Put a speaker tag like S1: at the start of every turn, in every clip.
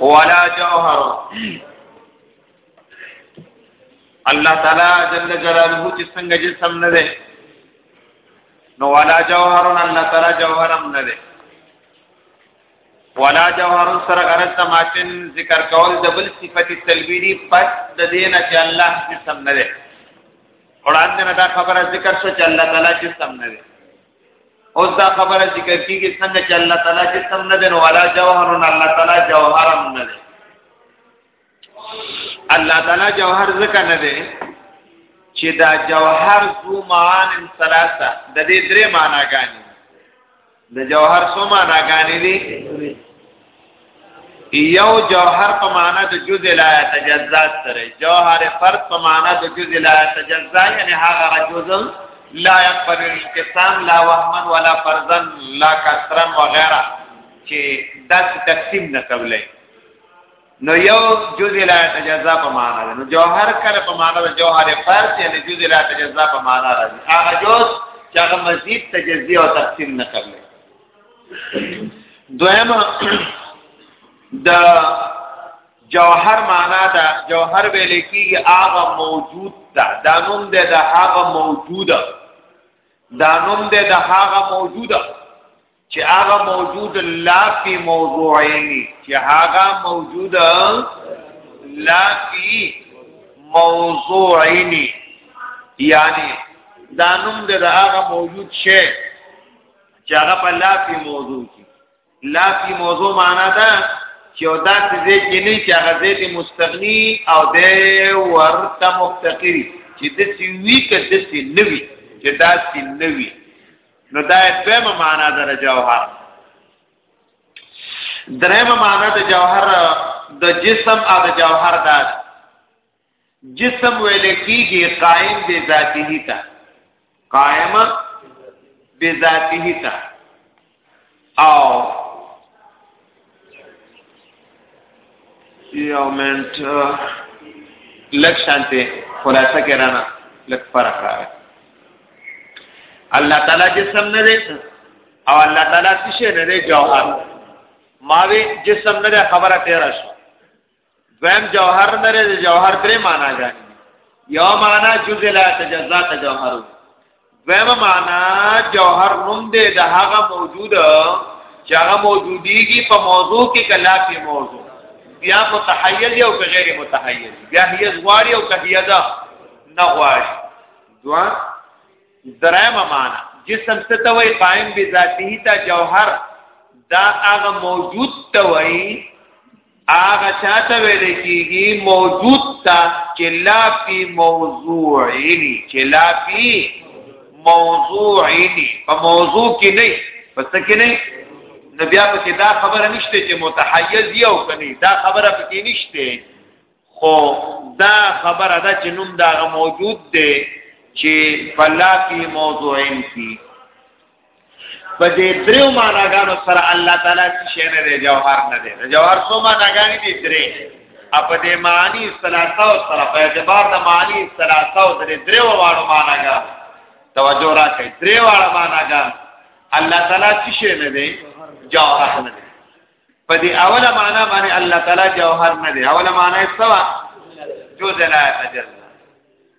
S1: ولا جوهر الله تعالی جل جلاله چې څنګه جسم نه دی نو ولا جوهر الله تعالی جوهر هم نه دی ولا جوهر سره غرض سماتن ذکر کول د بل صفت تلویری پس د دینه چې الله جسم نه دی وړاندې نه دا خبره ذکر شو چې الله تعالی جسم نه دی اوس دا خبره ذکر کیږي څنګه چې الله تعالی جسم نه دی نو ولا جوهر نه الله تعالی جوهر هم نه دی الله تعالی جوهر ځکه نه دی چې دا جوهر ذو معان ثلاثه د دې درې معناګانې د جوهر څو معناګانې دي یو جوهر په معنا د جز لا تجزا سره جوهر فرد په معنا د جز لا تجزا یعنی هغه جز لا يقبل الانقسام لا وهما ولا فرضا لا كسرا وغيرها چې داس تقسیم نه کولای نو یو جز لا تجزا په معنا ده نو جوهر کله په معنا ده جوهر فرض یعنی جز لا تجزا په معنا راځي هغه جز چې هغه مزید تجزیه او تقسیم نه کولای دویمه د جوهر معنا دا جوهر ویل کیږي هغه موجود دا دانوم د دا هغه موجوده دانوم د دا هغه موجوده چې هغه موجود لا فی موضوعین چې هغه موجود لا فی موضوعین یعنی دانوم د دا هغه موجود شی چې هغه په لافي موضوع کې لافي موضوع معنا ده چې او دا څه کې نه چې هغه دې مستغني او دې ورته مفتقري چې د سی وی که د سی نوي چې دا سی نوي نو دا دویمه معنا ده جوهر درېمه معنا د جوهر د جسم او د جوهر ده جسم ویل کیږي قائم بذاته تا قائم بذاته تا او یو منټ لک شانته خلاصه کرانا لک فرق راغی الله تعالی جسم نه دی او الله تعالی څه نه دی جوهر ماوی جسم نه خبره تیرا شو دویم جوهر نره د جوهر درې معنا غاني یو معنا جز لا تجزا ته جوهر دویم معنا جوهر نوم دی د هغه موجود چې هغه موجودیږي په موضوع کې کلا په موضوع بیا متحیز او غیر متحیز بیا هیز غواړي او کهیزه نه غواړي دوا دریم معنا جسم څه ته وای قائم بذاته تا جوهر دا هغه موجود ته وای هغه چاته ویل کیږي موجود تا چې لا فی موضوعینی چې لا فی موضوعینی په موضوع کې نه پس کې نه نو بیا په کې دا خبره نشته چې متحیز یو کني دا خبره په کې نشته خو دا خبره دا چې نوم دا موجود دی چې فلا فی موضوعین فی په دې دریو معناګانو سره الله تعالی چې شی نه دی جوهر نه دی د جوهر څو معناګانې دي درې اپ دې معنی ثلاثه او سره په اعتبار د معنی ثلاثه او درې دریو واړو معناګان توجه راکړئ دریو واړو معناګان الله تعالی چې شی نه دی جوهر نه دی په دې اوله معنا باندې الله تعالی جوهر نه دی اوله معنا یې څه جزء لا تجزا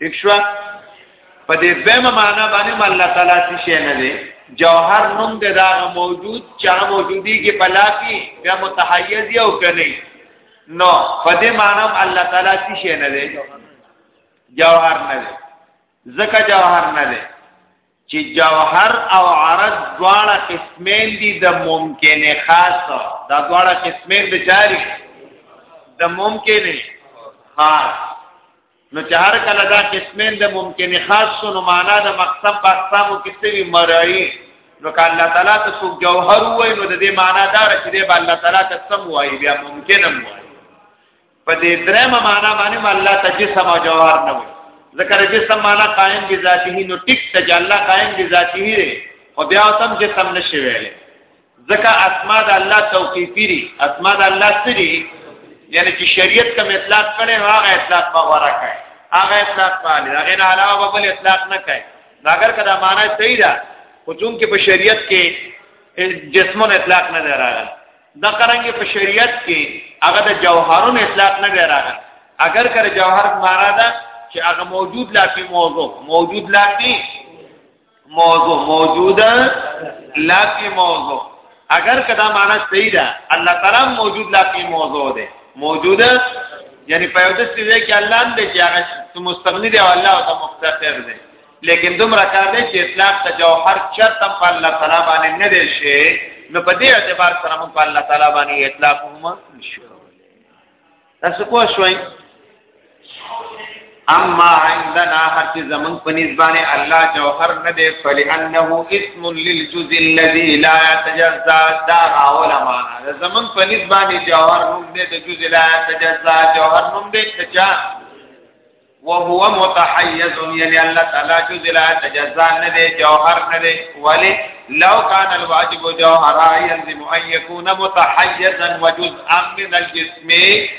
S1: دښوا په دې بهمه معنا باندې هم الله تعالی څه شي نه دی جوهر نوم د دا موجود چا موجودی کې پلا کې بیا متحیز یو کني نو په دې معنا هم الله تعالی څه شي نه دی جوهر نه دی زکه جوهر نه دی چې جوهر او عرض دواړه قسمین دي د ممکن خاص دا دواړه قسمین د چاري د ممکن خاص نو چې هر کله دا قسمین د ممکن خاص نو معنا د مقصد په اقسامو کې څه وی مرایي نو که الله تعالی ته څوک جوهر وای نو د دې معنا دا چې دی الله تعالی ته سم وای بیا ممکنم وای په دې درېمه معنا باندې الله ته جسم او جوهر نه وي ذکر جسم معنا قائم بذاته نو ټیک ته چې الله قائم بذاته دی خو بیا تم جسم نشي ویل ځکه اسماء د الله توقیفی دي اسماء د الله سری یعنی چې شریعت کوم اطلاق کړي هغه اطلاق به ورا کوي هغه اطلاق پالي هغه نه علاوه بل اطلاق نه کوي اگر کدا معنا صحیح ده خو چون کې په شریعت کې جسمون اطلاق نه راغلی د قرانګي په شریعت کې هغه د جوهرونو اطلاق نه دی راغلی اگر کر جوهر معنا ده چې هغه موجود لا په موضوع موجود لا په موضوع موجوده لا په موضوع اگر کدا معنا صحیح ده الله تعالی موجود لا په موضوع ده موجوده یعنی په یو دسته کې الله دې چې هغه مستغنی دی او الله او مفتقر دی لیکن دومره کار دی چې اطلاق د جوهر چرته په الله تعالی باندې نه دی شي نو په دې اعتبار سره موږ په الله تعالی باندې اطلاق هم نشو تاسو پوه شئ اما عندنا هر چې زمون په نسبانه الله جوهر نه دی فلانه اسم للجزء الذي لا يتجزا دا علماء زمون په نسبانه جوهر نوم دی د جزء لا يتجزا جوهر نوم دی چې وهو متحيز یعنی الله تعالی جزء لا يتجزا نه دی جوهر نه دی ولی لو كان الواجب جوهرا يلزم أن يكون متحيزا وجزءا من الجسم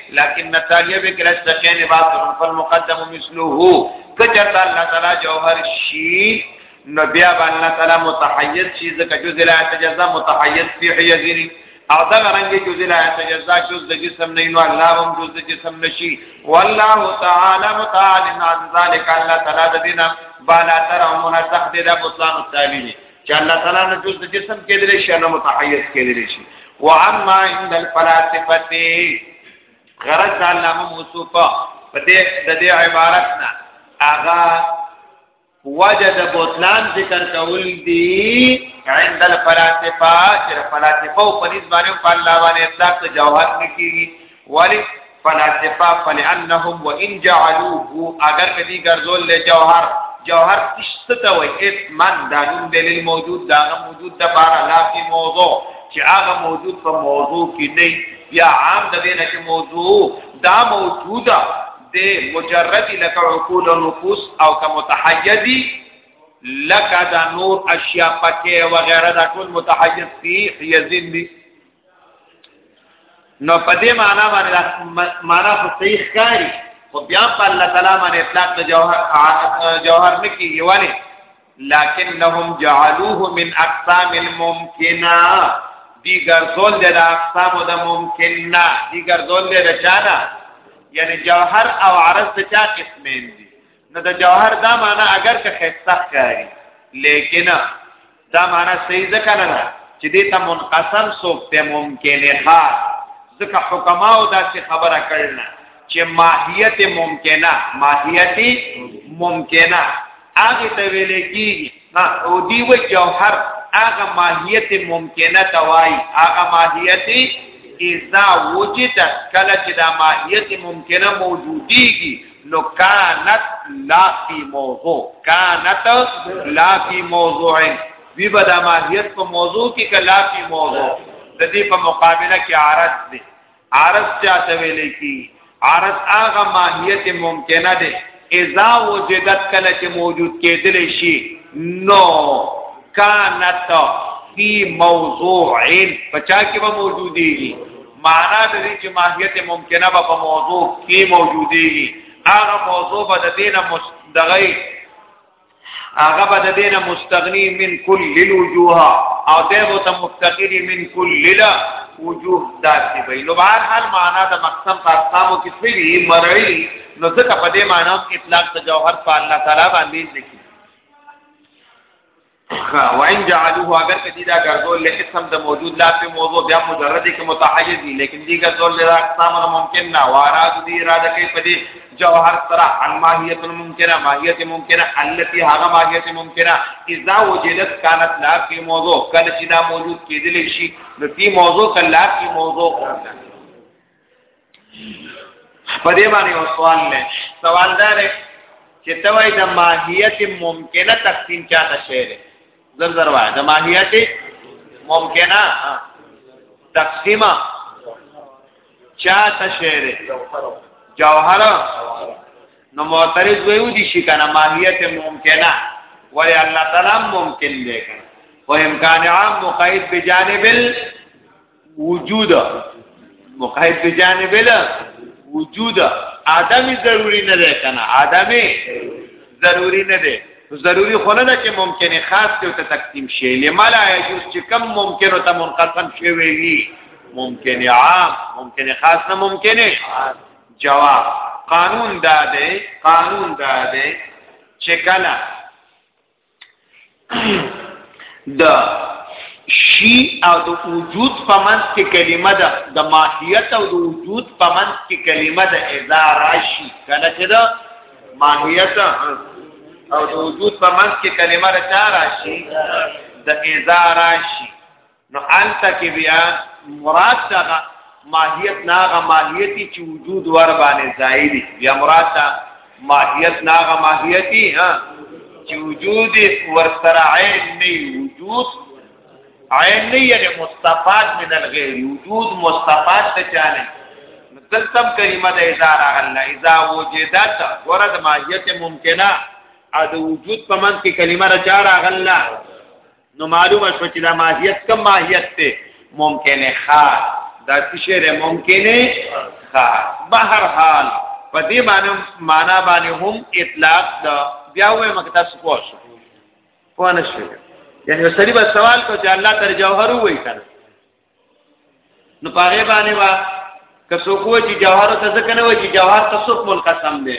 S1: لكن بكره بكلا الشيء باطل فالمقدم مثله كجرد الله تعالى جوهر الشيء نو بیا به الله تعالی متحیز شي ځکه جز لا تجزا متحیز فی حیزنی او دا رنګ جز لا تجزا جز د جسم نه نو الله هم جز د جسم نشي والله تعالی متعالی عن ذلک الله تعالی د دینه بالا تر او منزه دې د بطلان التالی چې الله تعالی نه جز د جسم کې لري شي نه متحیز کې لري شي واما عند الفلاسفه غرض علامه موصوفه په دې د دې عبارت نه اغا وجد بوتلان ذکر کول دی عند الفلاسفه چې فلاسفه او پنځ باندې په الله باندې اطلاق ته جوهر نکېږي ولی فلاسفه فلانهم وان جعلوه اگر کدی ګرځول له جوهر جوهر څه ته وای اسمن دانون دلیل موجود دا موجود د بار الله کی موضوع چې هغه موجود په موضوع کې نه یا عام د دې نه موضوع دا موجوده د مجرد لکه عقول او نفوس او که متحیزی لکه دا نور اشیاء پکې و غیره دا ټول متحیز فی حیزین دي نو په دې معنا باندې معنا خو صحیح ښکاری خو بیا په الله تعالی باندې اطلاق د جوهر جوهر نکي یوانه لکنهم جعلوه من اقسام الممکنه دی ګرځول د اقسام د ممکن نه دی ګرځول د چانا یعنی جوهر او عرض د چا قسمین دي نو د جوهر دا معنی اگر که خسته کاری لیکن دا معنی صحیح ځکه نه ده چې دې ته منقسم سوک ته ممکنه ښه ځکه حکما او دا څه خبره کړل چې ماهیت ممکنه ماهیت ممکنه هغه ته ویل کیږي او دی و جوهر هغه ماهیت ممکنه توای هغه ماهیت اذا وجدت کله چې دا ماهیت ممکنه موجودیږي نو کانت لا فی موضوع کانت لا فی موضوع وی به دا ماهیت په موضوع کې کلا فی موضوع د دې په مقابله کې عارض دی عرض چاته ویل کی عرض هغه ماهیت ممکنه ده اذا وجدت کله چې موجود کېدل شي نو کانت فی موضوع پچا کې به موجودېږي معنا د دې چې ماهیت ممکنه به په موضوع کې موجودېږي هغه موضوع به د دینه دغه هغه به د دینه مستغنی من کل الوجوه او دغه ته مفتقری من کل لا وجوه ذاتی وی نو بهر حال معنا د مقسم په اقسامو کې سری مرعی نو ځکه په دې معنا اطلاق د جوهر په الله تعالی باندې ذکر وان جعلوه اگر کدی دا ګرځول له اسم د موجود لا په موضوع بیا مجرد کې متحیز دي لیکن دی ګرځول له اقسام ممکن نه واراد دی اراده کوي په دې جوهر سره عن ماهیت ممکنه ماهیت ممکنه التي هغه ماهیت ممکنه اذا وجدت كانت لا في موضوع کله چې دا موجود کېدل شي نو دې موضوع کله کې موضوع په دې باندې یو سوال نه سوال دا دی چې توای د ماهیت ممکنه تقسیم چاته شعر زر زر وای د ماهیت ممکنه تقسیمه چاته شعر جوهر نو معترض ویو دي شي کنه ماهیت ممکنه ولی الله تعالی ممکن دی کنه او امکان عام مقید بجانب الوجود مقید بجانب الوجود عدم ضروری نه ده کنه عدم ضروری نه دی ضروری خو نه ده چې ممکنه خاص ته ته تقسیم شي لما لا یجوز چې کم ممکنه ته منقسم شي وی ممکنه عام ممکنه خاص نه ممکنه جواب قانون دا دی قانون دا دی چې کله د شی او د وجود په منځ کې کلمه ده د ماهیت او د وجود په منځ کې کلمه ده اذا راشي کله چې ده ماهیت او د وجود په منځ کې کلمه ده چا راشي د اذا راشي نو انت کې بیا مراد څنګه ماهیت ناغه ماهیتی چې وجود ور باندې زائدی بیا مراد دا ماهیت ناغه ماهیتی ها چې وجود ور سره عین نه وجود عین نه یعنی مستفاد من الغیر وجود مستفاد ته چانه دلتم کلمه د اذا راغله اذا وجدت ورد ماهیت ممکنه ا د وجود په من کې کلمه را چا راغله نو معلومه شو چې دا ماهیت کم ماهیت ته ممکن خاص دا شعر ممکن خاص بهر حال په دې باندې معنا باندې هم اطلاق دا بیا وې مکتا سپور شو پوه نه شو یعنی سړي به سوال کو چې الله تر جوهر وې کړ نو پاره باندې وا که څوک و چې جوهر ته ځکه نه و چې جوهر ته څوک منقسم دی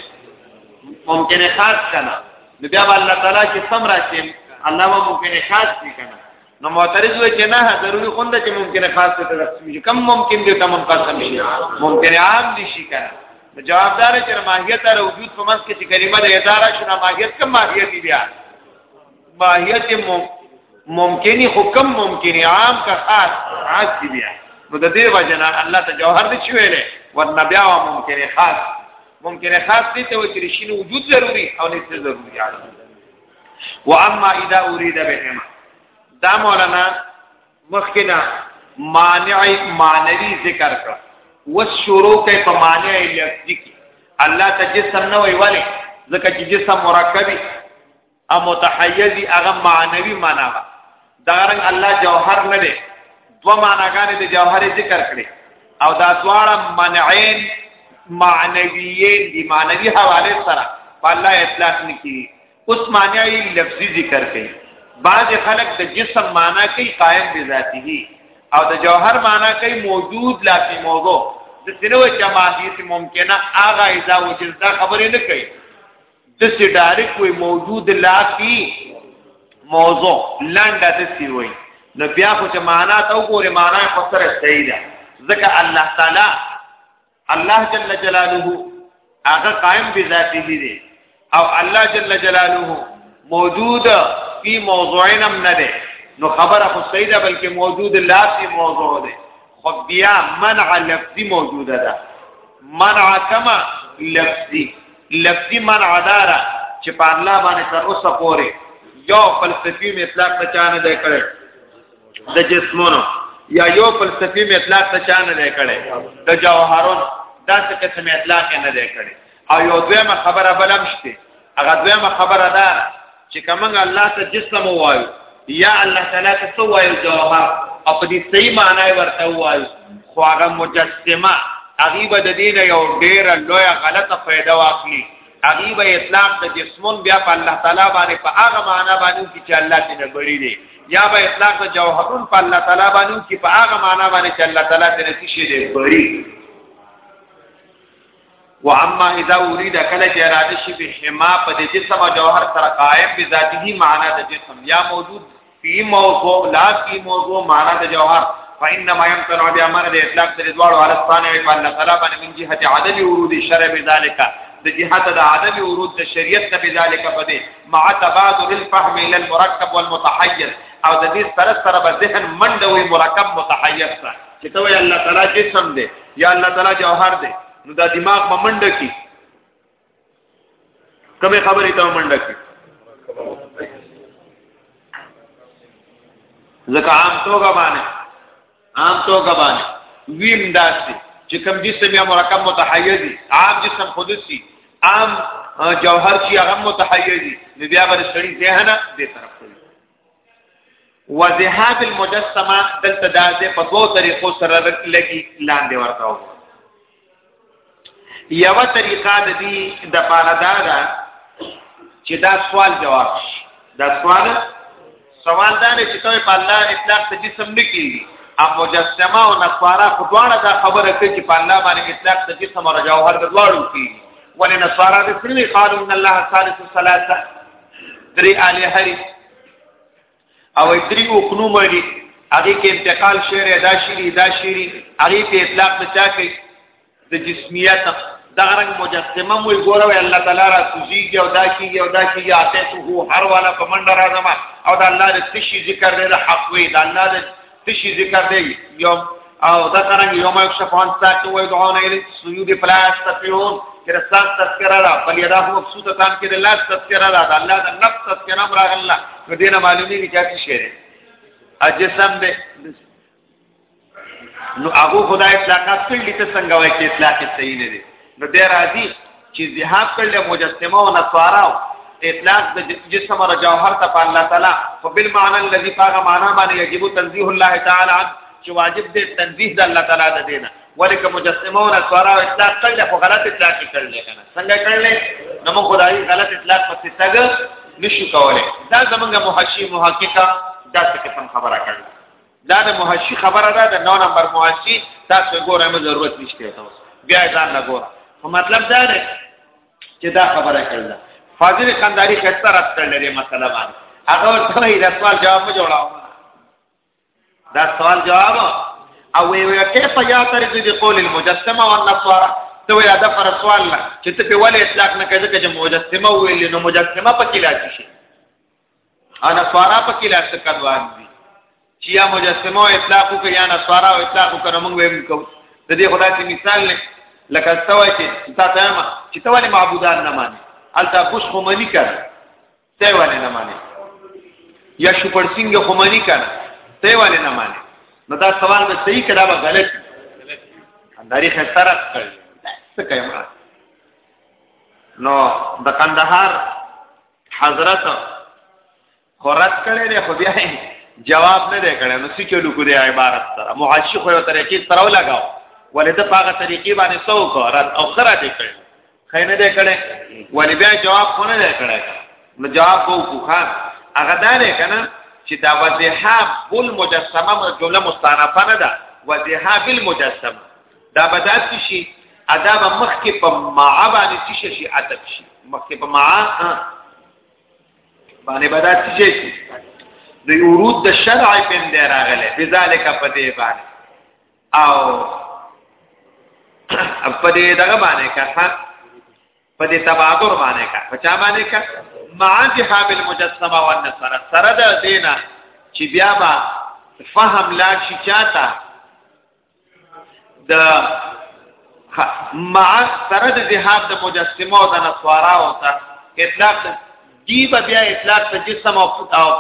S1: ممکنه خاص کنه نو بیا الله تعالی چې سم راشي الله ما ممکنه خاص دي کنه نو معترض و چې نه ضروري خونده چې ممکنه خاص ته تقسیم شي کم ممکن دي ته منقسم شي ممکنه عام دي شي کنه جوابدار چې ماهیت او وجود په منځ کې چې کلمه د اداره شنه ماهیت کم ماهیت دی بیا ماهیت ممکنی حکم ممکنی عام کا خاص خاص دی بیا نو د دې وجنا الله ته جوهر دی چې ویلې ورنه بیا ممکنی خاص ممکنی خاص دي ته چې رشین وجود ضروری او نه ضروری عالم و اما اذا اريد بهما دا مولانا مخکنا مانع مانوی ذکر کړ وشروع کوي په مانع لفظي کې الله ته جسم نه وی والي ځکه چې جسم مرکبي ا متحیزی هغه معنوي معنا ده دا رنګ الله جوهر نه دی دو معناګانې د جوهر ذکر کړي او دا دواړه منعین معنویین دی معنوي حواله سره په الله اطلاق نه کیږي اوس معنی لفظي ذکر کړي بعض خلک د جسم معنا کوي قائم بذاته او د جوهر معنا کوي موجود لا فی موضوع د سینو جماعت ممکنه اغه اذا وجد دا خبرې نه کوي د سی ډایرک وی موجود لا فی موضوع لنډه د سی وی نو بیا خو چې معنا ته وګوره معنا په سره صحیح ده ځکه الله تعالی الله جل جلاله هغه قائم بذاته دی او الله جل جلاله موجود فی موضوعین هم نه ده نو خبره خو صحیح ده بلکې موجود لا فی موضوع ده خو بیا منع لفظی موجوده ده منع کما لفظی لفظي من عداره چې په الله باندې تر اوسه پورې یو فلسفي مطلق ته چانه دی کړی د جسمونو یا یو فلسفي مطلق ته چانه دی کړی د جوهرونو دا څه قسم اطلاق نه دی کړی او یو دویمه خبره بلم شته هغه دویمه خبره ده چې کومه الله ته جسم وایو یا الله تعالی ته سو وایو جوهر او په دې صحیح معنی ورته وایو خو هغه مجسمه غیبه د دین یو ډیر لوی غلطه فائدہ واخلي غیبه اطلاق د جسمون بیا په الله تعالی باندې په هغه معنا باندې چې الله دې نه بری دی یا به اطلاق د جوهرون په الله تعالی باندې چې په هغه معنا باندې چې الله تعالی دې نه شي دی بری واما اذا اريد کله چې اراده شي به حما په دې جسم او جوهر سره قائم به ذاته معنا د جسم یا موجود فی موضوع لا فی موضوع معنا د جوهر فانما يمتنع بامر د اطلاق د دوړ او الثانه په ان طلبا من جهه عدم ورود الشرع بذلك د جهات د عدم ورود د شریعت نه بذالک بده مع تبادل الفهم الى المركب والمتحيز او د دې سره سره به ذهن منډوي مرکب متحيز ته چې ته الله تعالی جسم دی یا الله تعالی جوهر دی نو دا دماغ په منډه کې کومه خبرې ته منډه کې ځکه عام توګه باندې عام توګه باندې ویم داسې چې کوم جسم یا مرکب متحیزي عام جسم خودسي عام جوهر چې هغه متحیزي نو بیا به سړی ذهنه به طرف وذهاب المجسمه دلته دا ده په دوو طریقو سره لګي لاندې ورته وو یو طریقه د دې د پاره دا ده چې دا سوال جواب شي دا سوال سوال دا نه چې ته په الله اطلاق ته جسم نه کیږي ا مجسمه او نصارا په دواړه دا خبره کوي چې په الله باندې اطلاق ته جسم او جوهر د دواړو کیږي ولې نصارا د سری قالو ان الله ثالث ثلاثه درې آله هری او درې وقنو مړي هغه کې انتقال شعر ادا شری ادا شری هغه په اطلاق بچا کوي د جسمیت دا رنگ مجسمه مو ګوره وی الله تعالی را سوزیږي او دا کیږي او دا کیږي اته ته هر والا په منډه راځم او دا الله د تشي ذکر دی د حق وی دا الله د تشي ذکر دی یو او دا څنګه یو مې شفان ساتو وای دعا نه لري سجود فلاش تفیون چې رسال تذکرہ را بل یدا هو مقصود تان کې د الله تذکرہ را د الله د نفس تذکرہ را الله نو دینه معلومی کی چاته شی دی اجسم به نو هغه خدای اطلاقات کړي ته څنګه وای چې اطلاق صحیح نه دی نو بیا راځي چې ذهاب کړل مجسمه او نصارا اطلاق د جسم او جوهر ته په الله تعالی په بل معنی الذي فاغه معنا باندې یجب تنزیه الله تعالی عنه چې واجب دې تنزیه د الله تعالی د دینه ولیک مجسمه او نصارا او اطلاق کړل خو غلط اطلاق کړل کنه څنګه کړل نو موږ خدای غلط اطلاق په ستګ نشو کولای دا زمونږه محشی محققه دا څه کوم خبره کړل دا د محشی خبره ده د 9 نمبر محشی تاسو ګورئ مې ضرورت نشته تاسو بیا ځان نه ګورئ خو مطلب دا دی چې دا خبره کړل فاضل قنداری خسته رات کړل دې مسله باندې هغه ورته یې د سوال جواب مې جوړاو دا سوال جواب او وی وی کیف یا ترید دی قول المجسمه والنصارى ته وی دا پر سوال نه چې ته په ولې اطلاق نه کړې چې مجسمه ویل نو مجسمه پکې لاتی شي انا سوارا په کې لا شکد واندي چې یا مجسمه او اطلاق کوي یا نسوارا او اطلاق کوي موږ ویم کو د دې خدای چې مثال نه لکه استوای چې تا ته ما چې ته ولې معبودان نه مانی التا بوس خو منی کړ ته ولې نه مانی یا شپړ سنگ خو منی کړ ته ولې نه مانی نو دا سوال به صحیح کړه به غلط انداري خساره کړ څه کوي نو د کندهار حضرت خورت کړي له خو بیا جواب نه دی کړی نو څه چلو کو دی عبارت سره محشی خو یو طریقې سره ولګاو ولې د پاغه طریقې باندې سو کو رد او خره دی کړی خینه دی کړی ولې بیا جواب خو نه دی کړی نو جواب کو کو خان هغه دا نه کنه چې دا وضحاب بالمجسمه جمله مستانفه نه ده وضحاب بالمجسمه دا بدات شي ادا به مخ کې په ما باندې څه شي عتب شي مخ کې په ما باندې بدات شي د ورود د شرع په دې راغله بذالک په دې باندې او په دې دغه باندې کا په دې تبادر باندې کا په چا باندې کا معاذ حامل مجسمه او النصر سره د دینه چې بیا با فهم لا شي چاته د مع سره د جهاد د مجسمه او د نصارا او ته اطلاق دی به بیا اطلاق ته جسم او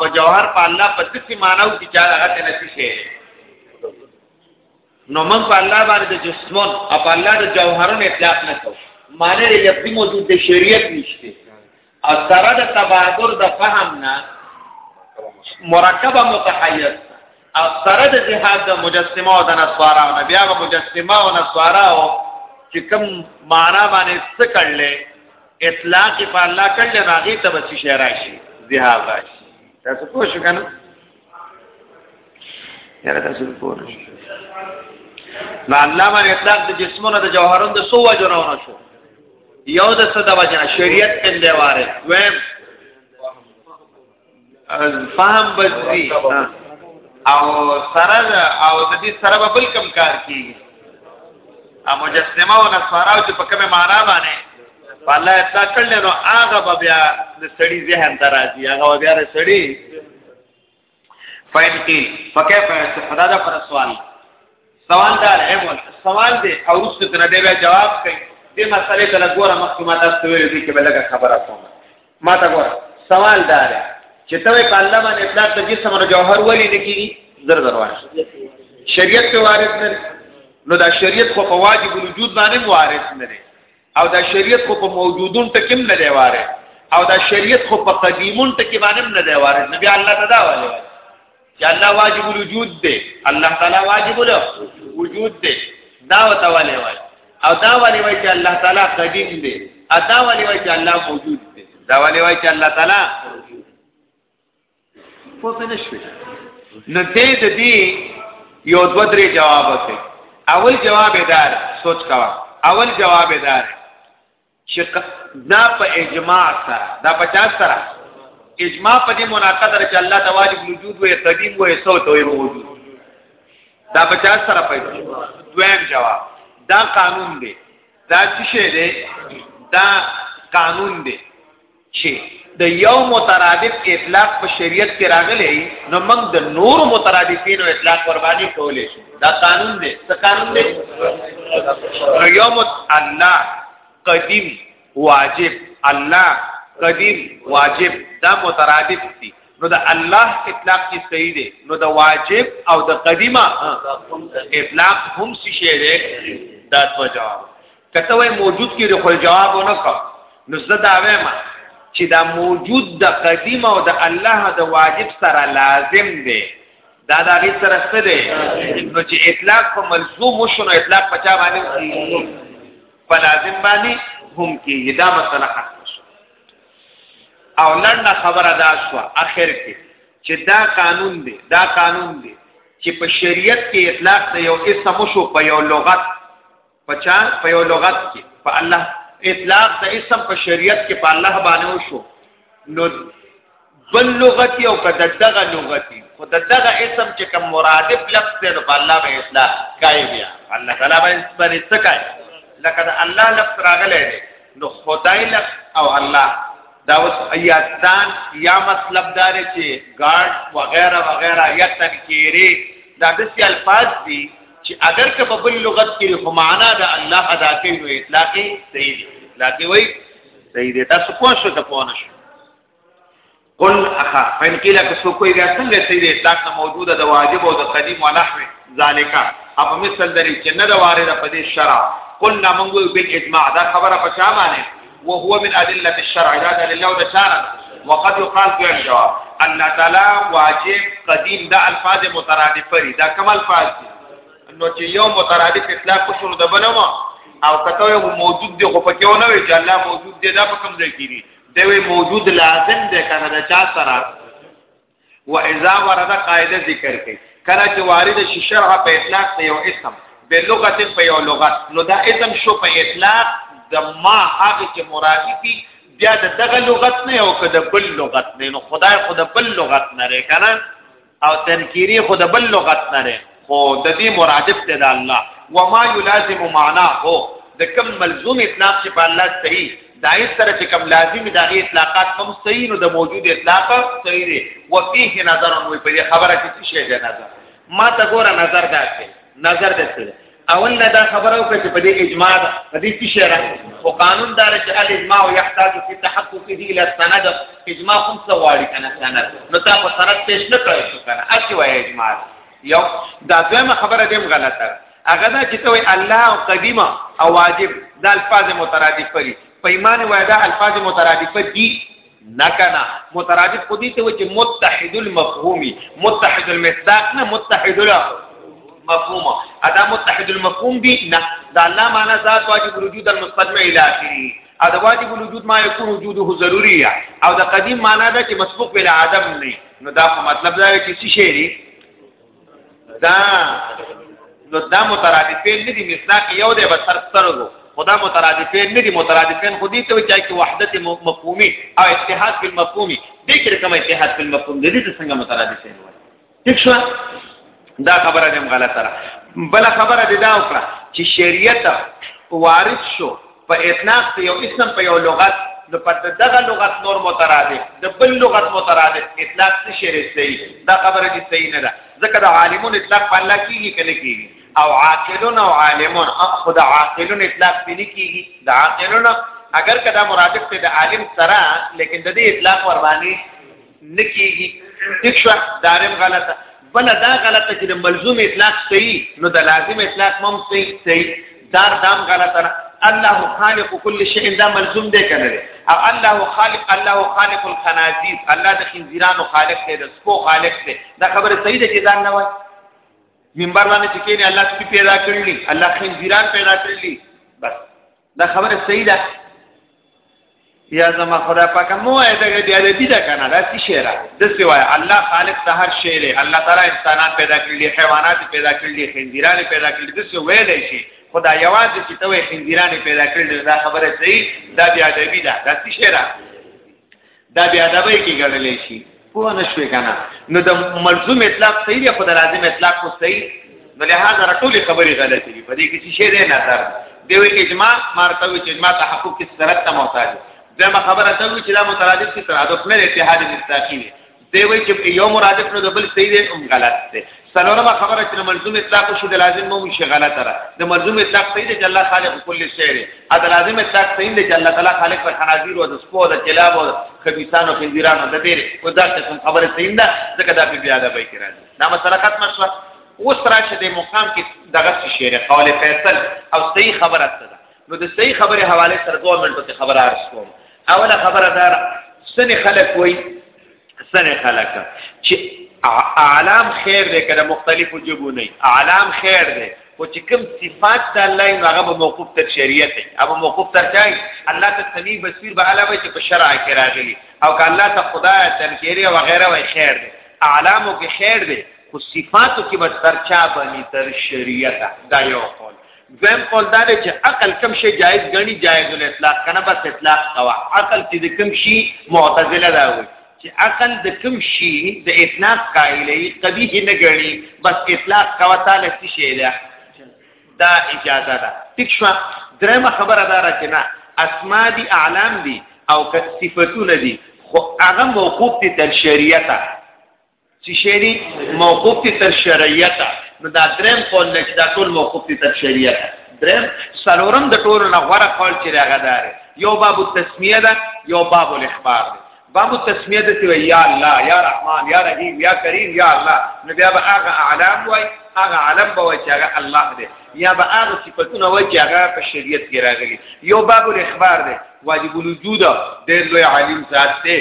S1: په جوهر په الله په دې معناو کې چا هغه نه شي نو من په الله باندې د جسمون او په الله د جوهرونو اطلاق نه کوو معنی لفظي موجود د شریعت نشته او سره د تبادر د فهم نه مرکبه متحیز او سره د جهاد د مجسمه او د نسوارا او بیا د مجسمه او نسوارا او چې کوم معنا باندې څه کړل اطلاق په الله کړل راغی ته بچی شعر راشي جهاد راشي تاسو پوه شو کنه یاره تاسو پوه شئ نو الله باندې اطلاق د جسمونو د جوهرونو د سو وجرونه شو یو د څه د وجنه شریعت پندې واره ویم فهم بزي او سره او د دې سره بل کم کار کیږي ا مجسمه او نصارا چې په کومه معنا باندې په الله اطلاع کړل نو هغه بیا د سړی ذهن ته راځي هغه بیا د سړی فاین قیل فکیف استفاده ده پر سوال سوال دار اول سوال دی او رسو تر دې بیا جواب کوي دې مسئله ته لګوره مخکې ما تاسو ته ویل دي چې بلګه خبره کوم ما ته ګوره سوال دار چې ته په الله باندې اطلاق د جسم او جوهر ولې نه کیږي زر دروان شریعت ته وارد نه نو دا شریعت خو په واجب الوجود باندې وارد نه دی او دا شریعت خو په موجودون ټکم نه دی واره او دا شریعت خو په قدیمون ټکی باندې نه دی واره نبی الله تعالی والے چې الله واجب الوجود دی الله تعالی واجب الوجود دی دا وته والے وای او دا والے وای چې الله تعالی قدیم دی ادا والے وای چې الله موجود دی دا والے وای چې الله تعالی پوه نه شوي نو دې د دې یو دوه درې جواب کوي اول جواب دار سوچ کوا اول جواب دار چې دا په اجماع سره دا 50 سره اجماع په دې مناقضه سره چې الله تعالی وجود وي قدیم وي سو ته موجود دا 50 سره پیدا دویم جواب دا قانون دی دا څه شی دی دا قانون دی چې د یو مترادف اطلاق په شریعت کې راغلی نو موږ د نور مترادفینو اطلاق ور باندې کولې شو دا قانون دی څه قانون دی نو یو مت الله قدیم واجب الله قدیم واجب دا مترادف دي نو د الله اطلاق کې صحیح دی نو د واجب او د قدیمه اطلاق هم څه شی دی دا تو جواب کته وای موجود کې خو جواب نه کا نو زه دا وایم چې دا موجود د قدیم او د الله د واجب سره لازم دی دا دا غي سره څه دی نو چې اطلاق په ملزوم وشو نو اطلاق په چا باندې په لازم باندې هم کې دا مسله ختم شو او لړنه خبره دا شو اخر کې چې دا قانون دی دا قانون دی چې په شریعت کې اطلاق ته یو اسم شو په یو لغت پچا په یو لغت کې په الله اطلاق د اسم په شریعت کې په الله باندې وشو نو بل لغتی او کده دغه لغتی خو دغه اسم چې کوم مرادف لفظ دی په الله به اطلاق کوي بیا الله تعالی به سپری څه کوي لکه د الله لفظ راغلی دی نو خدای لفظ او الله دا اوس ایاتان یا مطلب دار چې ګارد وغیرہ وغیرہ یا تنکیری دا د الفاظ دي چې اگر که په بل لغت کې خو معنا د الله ادا کوي نو اطلاق صحیح دی اطلاق وي صحیح دی تاسو کوم څه ته پوه نشئ قل اخا فین کیلا که سو کوئی بیا څنګه چې د اطلاق نه موجوده د واجب او د قدیم او نحو ذالکا اپ مثل درې چې نه د وارده په دې شرع قلنا منغو بالاجماع دا خبره په چا باندې وهو من ادله الشرع دا دلیل او نشانه وقد يقال دویم جواب الله تعالی واجب قدیم دا الفاظ مترادف لري دا کوم الفاظ دي نو چې یو مترادف اطلاق شو د بلما او کته یو موجود دی خو پکې ونه وي چې الله موجود دی دا په کوم ځای کې دی دوی موجود لازم دی کنه دا چا سره و اذا ورده قاعده ذکر کړي کله چې وارد شي شرع په اطلاق ته یو اسم به لغت په یو لغت نو دا اسم شو په اطلاق د ما هغه چې مرادی دي بیا د دغه لغت نه او که د بل لغت نه نو خدای خو د بل لغت نه لري کنه او تنکیری خو د بل لغت نه لري خو د دې مرادف ته د الله وما يلازم معناه د کم ملزوم اطلاق چې په الله صحیح دای سره چې کم لازم دا غي اطلاقات هم صحیح نو د موجود اطلاق صحیح دی وفيه نظر نو په دې خبره کې څه شی دی نظر ما ته ګوره نظر دا څه نظر دې څه اول نه دا خبره وکړه چې په دې اجماع ده په دې څه شی راځي خو قانون دار چې ال اجماع يحتاج في تحقق دي الى السند اجماع هم سوالي کنه سند نو تاسو سند پیش نه کړئ کنه اچي وای اجماع یو دا دویمه خبره دیم غلطه ده هغه دا چې ته وای الله او قدیمه او واجب دا الفاظ مترادف دي په ایمان وای دا الفاظ مترادف دي نه کنه مترادف خو دي ته و چې متحد المفهومي متحد المصداق نه متحد مفهوم ادا متحد المفهوم دي نه دا الله معنا ذات واجب وجود المستقبل الى اخره او د واجب الوجود ما يكون وجوده ضروري او د قديم معنا ده چې مسبوق بلا عدم نه نو دا خو مطلب دا چې څه شی دی دا نو دا مترادفین نه دي مصداق یو دی به تر سترګو خدا مترادفین نه دي مترادفین خو دې ته وایي چې وحدت مفهومي او اتحاد په مفهومي دې کې کوم اتحاد په مفهوم دې ته څنګه مترادفین وایي ٹھیک شو دا خبره دې غلطه را بل خبره دې دا وکړه چې شریعت وارث شو په اطلاق ته یو اسم په یو لغت نو په دغه لغت نور مترادف د بل لغت مترادف اطلاق څه شی رسي دا خبره دي صحیح نه ده ځکه د عالمون اطلاق په الله کېږي کنه کېږي او عاقلون او عالمون خود عاقلون اطلاق به نه کېږي د عاقلون اگر کدا مرادف ته د عالم سره لیکن د دې اطلاق ور باندې نکیږي ٹھیک شو دارم غلطه بل دا غلطه چې د ملزوم اطلاق صحیح نو د لازم اطلاق هم صحیح صحیح دار دام غلطه الله خالق كل شيء دا ملزوم دی کنه او الله خالق الله خالق الخنازير الله د خنزيرانو خالق دی د سپو خالق دی دا خبره صحیح ده چې ځان نه وای منبر باندې چې کینه الله سپي پیدا کړلی الله خنزيران پیدا کړلی بس دا خبره صحیح ده یا زما خدا پاک مو اې دا بیا دې بیا کنه دا څه شعر د سوای الله خالق ته هر شی لري الله تعالی انسانان پیدا کړی حیوانات پیدا کړی خندیران پیدا کړی د څه ویلې شي خدا یواز چې ته وې خندیران پیدا کړی دا خبره صحیح دا بیا دې بیا دا څه شعر دا بیا دا به کې ګڼلې شي پوه نه شوې کنه نو د ملزوم اطلاق صحیح دی خو د لازم اطلاق خو صحیح نو لہذا ټول خبرې غلطې دي په دې کې څه شی دی نظر دی وی اجماع مارته وی اجماع تحقق کی سرت ته محتاج زما خبره ته وی چې دا مترادف کی ترادف نه اتحاد مستقیم دی وی چې یو مرادف نو د بل صحیح دی هم غلط دی څلورمه خبره چې ملزوم اطلاق شي د لازم مو شي غلطه ده د ملزوم اطلاق صحیح دی چې الله خالق کل شی دی ا د لازم اطلاق صحیح دی چې الله تعالی خالق پر خنازیر او د سپو او د کلاب او خبيثانو خنديرانو د دې او دا څه خبره صحیح ده ځکه دا په بیا ده به کې راځي دا مسله ختمه شوه اوس راشه د مقام کې دغه شی دی قول فیصل او صحیح خبره ده نو د صحیح خبره حواله سره دوه منټو کې خبره ارسوم اوله خبره ده سن خلک وایي سره خلک چې اعلام خیر دی کله مختلفو جبو نه اعلام خیر دی او چې کوم صفات د الله نو هغه به موقوف تر شریعت دی هغه موقوف تر چای الله ته سمیع بصیر به علاوه چې په شرع کې راغلي او که الله ته خدای تنکری او غیره وای خیر دی اعلامو کې خیر دی خو صفاتو کې به تر چا باندې تر شریعت دا یو قول دویم قول دا دی چې عقل کم شي جایز غني جایز الاطلاق کنه بس اطلاق کوا عقل چې د کم شي معتزله دا وي چې عقل د کم شي د اطلاق قائلې قبیح نه غني بس اطلاق کوا تعالی څه شي له دا اجازه ده ټیک شو درېمه خبره دا را چې نه اسماء دي اعلام دي او صفاتونه دي خو هغه موقوف دي تل شریعت چې شری موقوف دي تر شریعت نو دا دریم قول نه چې دا ټول موقوف دي تر شریعت دریم سلورم د ټول نه غوړه قول چې راغی دا یو باب التسمیه ده یو باب الاخبار ده باب التسمیه ده چې یا الله یا رحمان یا رحیم یا کریم یا الله نو بیا به هغه اعلام وای هغه علم به وای چې هغه الله دی یا به هغه صفاتونه وای چې هغه په شریعت کې راغلي یو باب الاخبار ده واجب الوجود ډېر لوی عالم ذات دی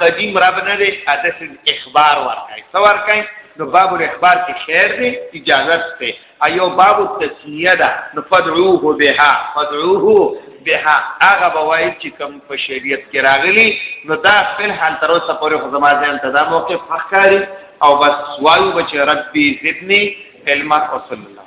S1: قدیم رب نه دی حدث اخبار ورکای څو ورکای نو باب الاخبار کې شعر دی اجازه ته ایو باب التسمیه ده نو فدعوه بها فدعوه بها هغه بوای چې کوم په شریعت کې راغلی نو دا خپل حال تر اوسه پورې خو زما ځان ته دا موقف فخاري او بس وایو بچ ربي زدنی علما وصلی الله